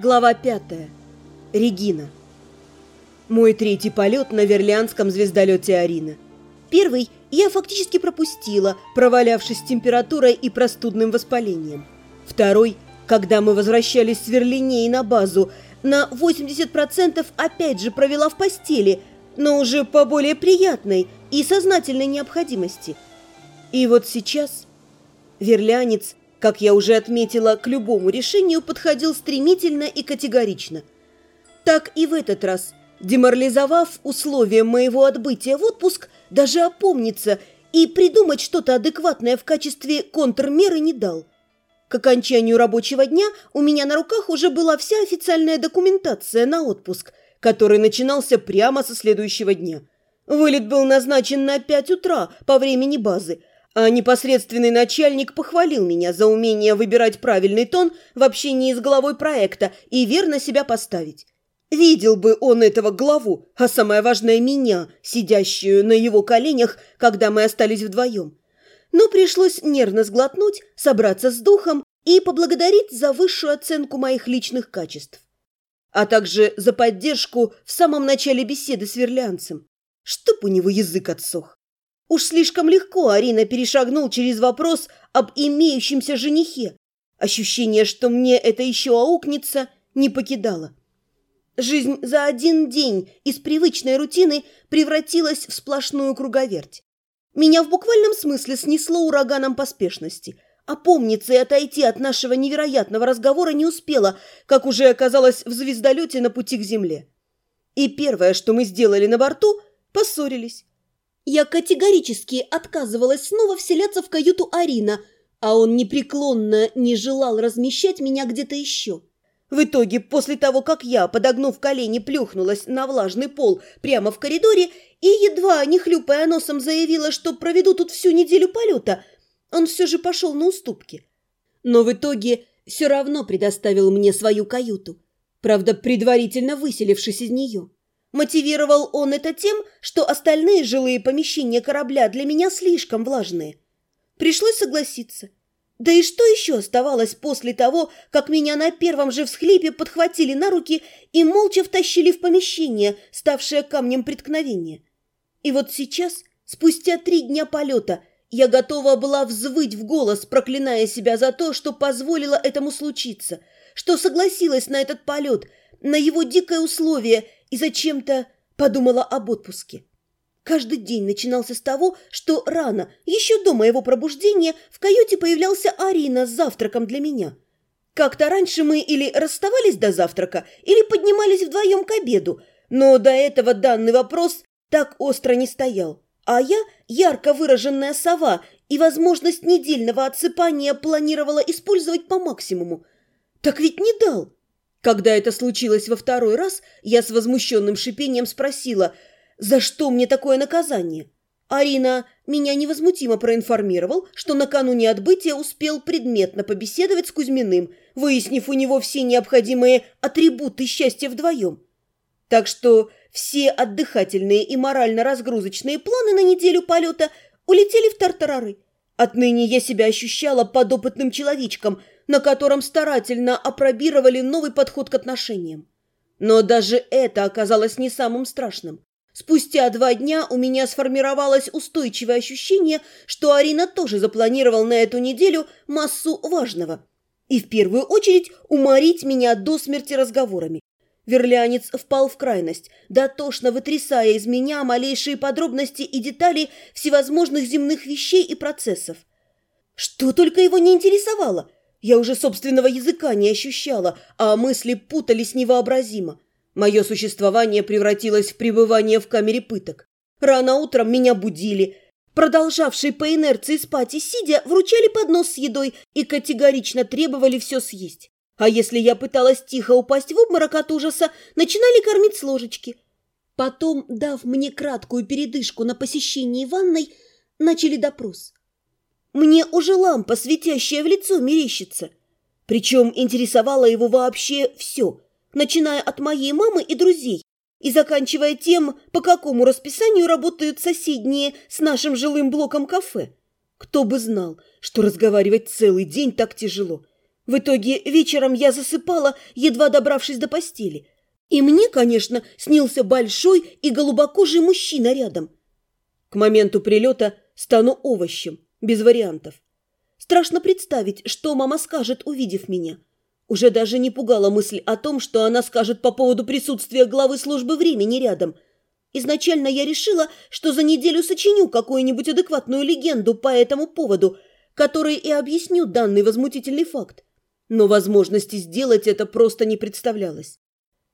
Глава пятая. Регина. Мой третий полет на верлианском звездолете Арина. Первый я фактически пропустила, провалявшись с температурой и простудным воспалением. Второй, когда мы возвращались с Верлиней на базу, на 80% опять же провела в постели, но уже по более приятной и сознательной необходимости. И вот сейчас верлянец как я уже отметила, к любому решению подходил стремительно и категорично. Так и в этот раз, деморализовав условия моего отбытия в отпуск, даже опомниться и придумать что-то адекватное в качестве контрмеры не дал. К окончанию рабочего дня у меня на руках уже была вся официальная документация на отпуск, который начинался прямо со следующего дня. Вылет был назначен на 5 утра по времени базы, а непосредственный начальник похвалил меня за умение выбирать правильный тон в общении с главой проекта и верно себя поставить. Видел бы он этого главу, а самое важное меня, сидящую на его коленях, когда мы остались вдвоем. Но пришлось нервно сглотнуть, собраться с духом и поблагодарить за высшую оценку моих личных качеств. А также за поддержку в самом начале беседы с верлянцем. Чтоб у него язык отсох. Уж слишком легко Арина перешагнул через вопрос об имеющемся женихе. Ощущение, что мне это еще аукнется, не покидало. Жизнь за один день из привычной рутины превратилась в сплошную круговерть. Меня в буквальном смысле снесло ураганом поспешности. Опомниться и отойти от нашего невероятного разговора не успела, как уже оказалась в звездолете на пути к Земле. И первое, что мы сделали на борту, поссорились. Я категорически отказывалась снова вселяться в каюту Арина, а он непреклонно не желал размещать меня где-то еще. В итоге, после того, как я, подогнув колени, плюхнулась на влажный пол прямо в коридоре и, едва не хлюпая носом, заявила, что проведу тут всю неделю полета, он все же пошел на уступки. Но в итоге все равно предоставил мне свою каюту, правда, предварительно выселившись из нее. Мотивировал он это тем, что остальные жилые помещения корабля для меня слишком влажные. Пришлось согласиться. Да и что еще оставалось после того, как меня на первом же всхлипе подхватили на руки и молча втащили в помещение, ставшее камнем преткновения? И вот сейчас, спустя три дня полета, я готова была взвыть в голос, проклиная себя за то, что позволила этому случиться, что согласилась на этот полет, на его дикое условие – и зачем-то подумала об отпуске. Каждый день начинался с того, что рано, еще до моего пробуждения, в каюте появлялся Арина с завтраком для меня. Как-то раньше мы или расставались до завтрака, или поднимались вдвоем к обеду, но до этого данный вопрос так остро не стоял. А я, ярко выраженная сова, и возможность недельного отсыпания планировала использовать по максимуму. Так ведь не дал. Когда это случилось во второй раз, я с возмущенным шипением спросила, за что мне такое наказание? Арина меня невозмутимо проинформировал, что накануне отбытия успел предметно побеседовать с Кузьминым, выяснив у него все необходимые атрибуты счастья вдвоем. Так что все отдыхательные и морально-разгрузочные планы на неделю полета улетели в тартарары. Отныне я себя ощущала подопытным человечком – на котором старательно опробировали новый подход к отношениям. Но даже это оказалось не самым страшным. Спустя два дня у меня сформировалось устойчивое ощущение, что Арина тоже запланировал на эту неделю массу важного. И в первую очередь уморить меня до смерти разговорами. Верлянец впал в крайность, дотошно вытрясая из меня малейшие подробности и детали всевозможных земных вещей и процессов. Что только его не интересовало – я уже собственного языка не ощущала, а мысли путались невообразимо. Мое существование превратилось в пребывание в камере пыток. Рано утром меня будили. Продолжавшие по инерции спать и сидя, вручали поднос с едой и категорично требовали все съесть. А если я пыталась тихо упасть в обморок от ужаса, начинали кормить с ложечки. Потом, дав мне краткую передышку на посещении ванной, начали допрос. Мне уже лампа, светящая в лицо, мерещится. Причем интересовало его вообще все, начиная от моей мамы и друзей и заканчивая тем, по какому расписанию работают соседние с нашим жилым блоком кафе. Кто бы знал, что разговаривать целый день так тяжело. В итоге вечером я засыпала, едва добравшись до постели. И мне, конечно, снился большой и голубокожий мужчина рядом. К моменту прилета стану овощем, без вариантов. Страшно представить, что мама скажет, увидев меня. Уже даже не пугала мысль о том, что она скажет по поводу присутствия главы службы времени рядом. Изначально я решила, что за неделю сочиню какую-нибудь адекватную легенду по этому поводу, которой и объясню данный возмутительный факт. Но возможности сделать это просто не представлялось.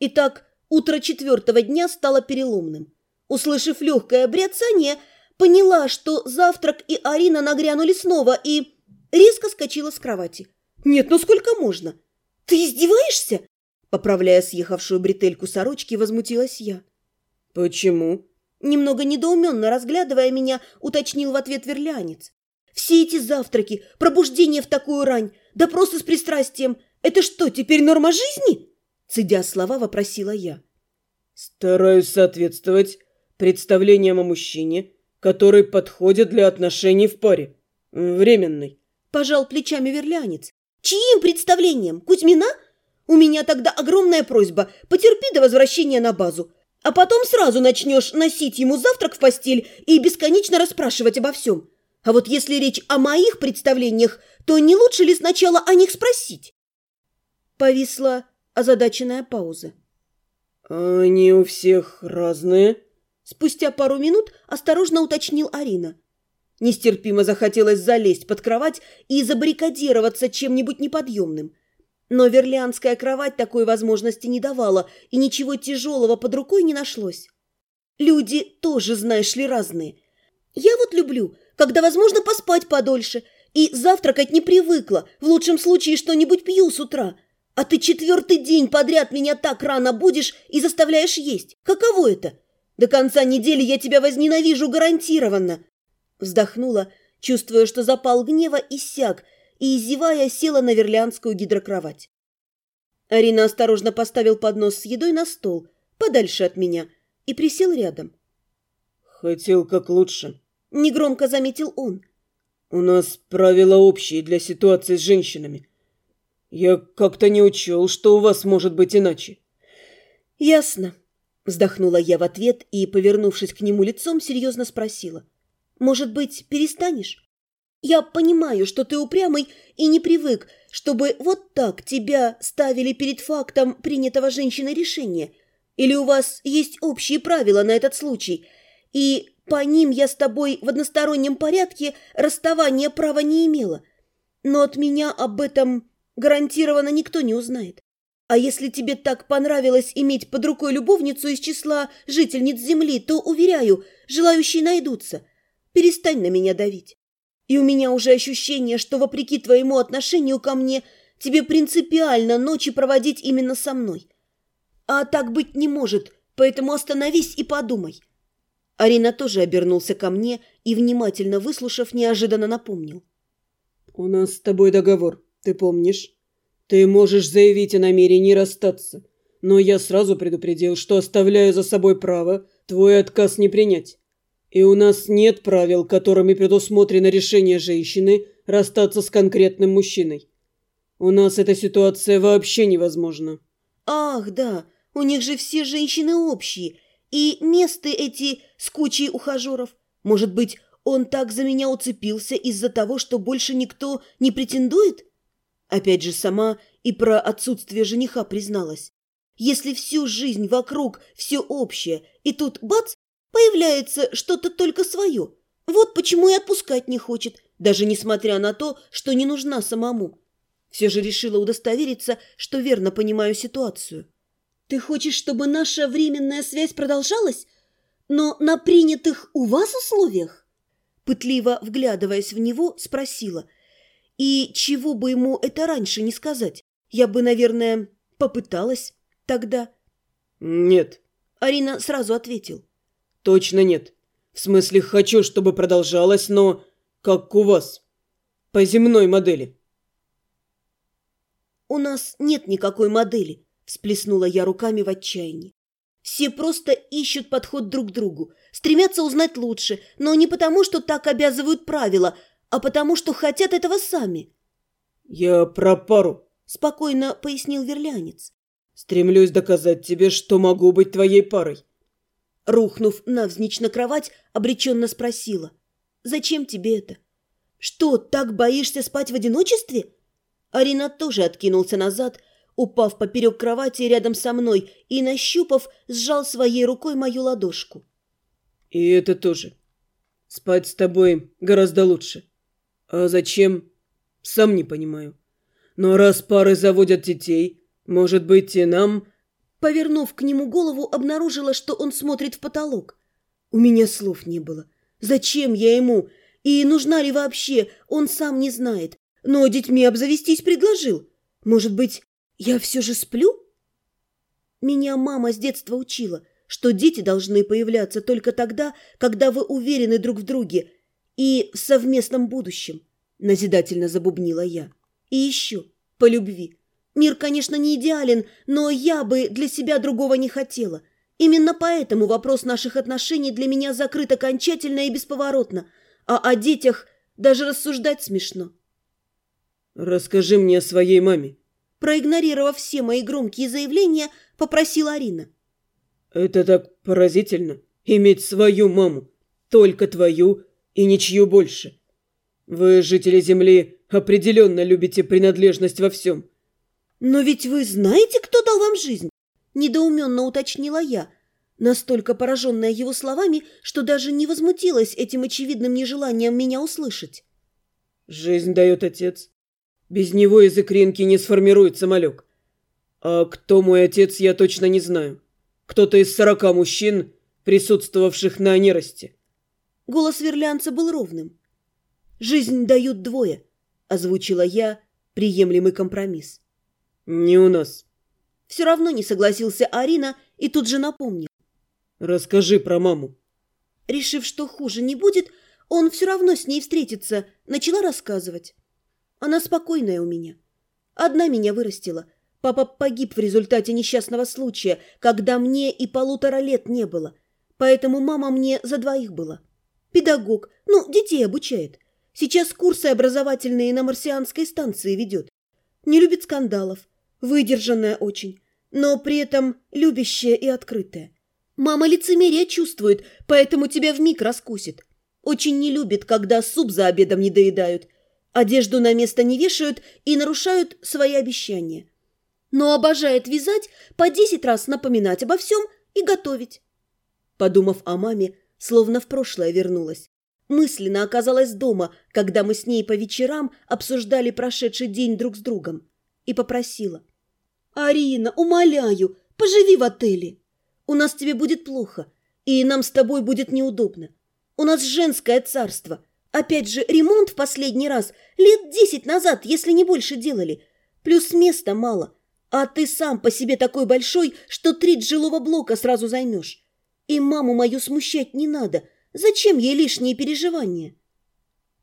Итак, утро четвертого дня стало переломным. Услышав легкое бряцание, поняла, что завтрак и Арина нагрянули снова и резко скочила с кровати. «Нет, ну сколько можно?» «Ты издеваешься?» Поправляя съехавшую бретельку сорочки, возмутилась я. «Почему?» Немного недоуменно разглядывая меня, уточнил в ответ верлянец. «Все эти завтраки, пробуждение в такую рань, допросы с пристрастием – это что, теперь норма жизни?» Цедя слова, вопросила я. «Стараюсь соответствовать представлениям о мужчине, который подходит для отношений в паре. Временной». Пожал плечами верлянец. Чьим представлением? Кузьмина? У меня тогда огромная просьба. Потерпи до возвращения на базу. А потом сразу начнешь носить ему завтрак в постель и бесконечно расспрашивать обо всем. А вот если речь о моих представлениях, то не лучше ли сначала о них спросить? Повисла озадаченная пауза. «Они у всех разные?» Спустя пару минут осторожно уточнил Арина. Нестерпимо захотелось залезть под кровать и забаррикадироваться чем-нибудь неподъемным. Но верлианская кровать такой возможности не давала, и ничего тяжелого под рукой не нашлось. Люди тоже, знаешь ли, разные. Я вот люблю, когда возможно поспать подольше, и завтракать не привыкла, в лучшем случае что-нибудь пью с утра. А ты четвертый день подряд меня так рано будешь и заставляешь есть. Каково это? До конца недели я тебя возненавижу гарантированно. Вздохнула, чувствуя, что запал гнева иссяк, и, зевая, села на верлянскую гидрокровать. Арина осторожно поставил поднос с едой на стол, подальше от меня, и присел рядом. «Хотел как лучше», — негромко заметил он. «У нас правила общие для ситуации с женщинами. Я как-то не учел, что у вас может быть иначе». «Ясно», — вздохнула я в ответ и, повернувшись к нему лицом, серьезно спросила. — может быть, перестанешь? Я понимаю, что ты упрямый и не привык, чтобы вот так тебя ставили перед фактом принятого женщиной решения. Или у вас есть общие правила на этот случай, и по ним я с тобой в одностороннем порядке расставания права не имела. Но от меня об этом гарантированно никто не узнает. А если тебе так понравилось иметь под рукой любовницу из числа жительниц Земли, то, уверяю, желающие найдутся – Перестань на меня давить. И у меня уже ощущение, что, вопреки твоему отношению ко мне, тебе принципиально ночи проводить именно со мной. А так быть не может, поэтому остановись и подумай. Арина тоже обернулся ко мне и, внимательно выслушав, неожиданно напомнил. «У нас с тобой договор, ты помнишь? Ты можешь заявить о намерении расстаться, но я сразу предупредил, что оставляю за собой право твой отказ не принять. И у нас нет правил, которыми предусмотрено решение женщины расстаться с конкретным мужчиной. У нас эта ситуация вообще невозможна. Ах, да, у них же все женщины общие. И места эти с кучей ухажеров. Может быть, он так за меня уцепился из-за того, что больше никто не претендует? Опять же, сама и про отсутствие жениха призналась. Если всю жизнь вокруг все общее, и тут бац, Появляется что-то только свое. Вот почему и отпускать не хочет, даже несмотря на то, что не нужна самому. Все же решила удостовериться, что верно понимаю ситуацию. Ты хочешь, чтобы наша временная связь продолжалась, но на принятых у вас условиях? Пытливо вглядываясь в него, спросила. И чего бы ему это раньше не сказать? Я бы, наверное, попыталась тогда. Нет. Арина сразу ответил. Точно нет. В смысле, хочу, чтобы продолжалось, но как у вас. По земной модели. У нас нет никакой модели, всплеснула я руками в отчаянии. Все просто ищут подход друг к другу, стремятся узнать лучше, но не потому, что так обязывают правила, а потому, что хотят этого сами. «Я про пару», – спокойно пояснил верлянец. «Стремлюсь доказать тебе, что могу быть твоей парой». Рухнув навзничь на кровать, обреченно спросила. «Зачем тебе это? Что, так боишься спать в одиночестве?» Арина тоже откинулся назад, упав поперек кровати рядом со мной и, нащупав, сжал своей рукой мою ладошку. «И это тоже. Спать с тобой гораздо лучше. А зачем? Сам не понимаю. Но раз пары заводят детей, может быть, и нам...» Повернув к нему голову, обнаружила, что он смотрит в потолок. У меня слов не было. Зачем я ему? И нужна ли вообще, он сам не знает. Но детьми обзавестись предложил. Может быть, я все же сплю? Меня мама с детства учила, что дети должны появляться только тогда, когда вы уверены друг в друге и в совместном будущем, назидательно забубнила я. И еще, по любви. Мир, конечно, не идеален, но я бы для себя другого не хотела. Именно поэтому вопрос наших отношений для меня закрыт окончательно и бесповоротно, а о детях даже рассуждать смешно. «Расскажи мне о своей маме», проигнорировав все мои громкие заявления, попросила Арина. «Это так поразительно, иметь свою маму, только твою и ничью больше. Вы, жители Земли, определенно любите принадлежность во всем». «Но ведь вы знаете, кто дал вам жизнь?» – недоуменно уточнила я, настолько пораженная его словами, что даже не возмутилась этим очевидным нежеланием меня услышать. «Жизнь дает отец, без него из икринки не сформируется малек. А кто мой отец, я точно не знаю. Кто-то из сорока мужчин, присутствовавших на неросте. Голос верлянца был ровным. «Жизнь дают двое», — озвучила я приемлемый компромисс. «Не у нас». Все равно не согласился Арина и тут же напомнил. «Расскажи про маму». Решив, что хуже не будет, он все равно с ней встретится, начала рассказывать. Она спокойная у меня. Одна меня вырастила. Папа погиб в результате несчастного случая, когда мне и полутора лет не было. Поэтому мама мне за двоих была. Педагог, ну, детей обучает. Сейчас курсы образовательные на марсианской станции ведет. Не любит скандалов. Выдержанная очень. Но при этом любящая и открытая. Мама лицемерие чувствует, поэтому тебя вмиг раскусит. Очень не любит, когда суп за обедом не доедают – Одежду на место не вешают и нарушают свои обещания. Но обожает вязать, по десять раз напоминать обо всем и готовить. Подумав о маме, словно в прошлое вернулась. Мысленно оказалась дома, когда мы с ней по вечерам обсуждали прошедший день друг с другом. И попросила. «Арина, умоляю, поживи в отеле. У нас тебе будет плохо, и нам с тобой будет неудобно. У нас женское царство, Опять же, ремонт в последний раз лет десять назад, если не больше делали. Плюс места мало. А ты сам по себе такой большой, что треть жилого блока сразу займешь. И маму мою смущать не надо. Зачем ей лишние переживания?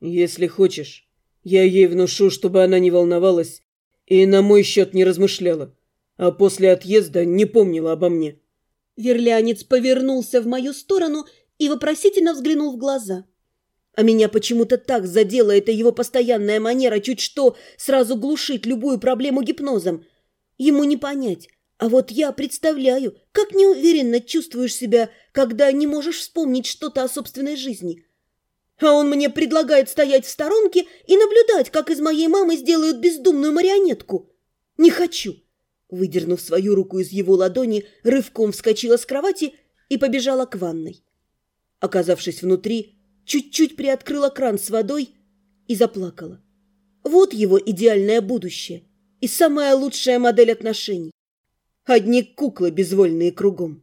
Если хочешь, я ей внушу, чтобы она не волновалась и на мой счет не размышляла, а после отъезда не помнила обо мне. Верлянец повернулся в мою сторону и вопросительно взглянул в глаза. А меня почему-то так задела эта его постоянная манера чуть что сразу глушить любую проблему гипнозом. Ему не понять. А вот я представляю, как неуверенно чувствуешь себя, когда не можешь вспомнить что-то о собственной жизни. А он мне предлагает стоять в сторонке и наблюдать, как из моей мамы сделают бездумную марионетку. Не хочу. Выдернув свою руку из его ладони, рывком вскочила с кровати и побежала к ванной. Оказавшись внутри, чуть-чуть приоткрыла кран с водой и заплакала. Вот его идеальное будущее и самая лучшая модель отношений. Одни куклы безвольные кругом.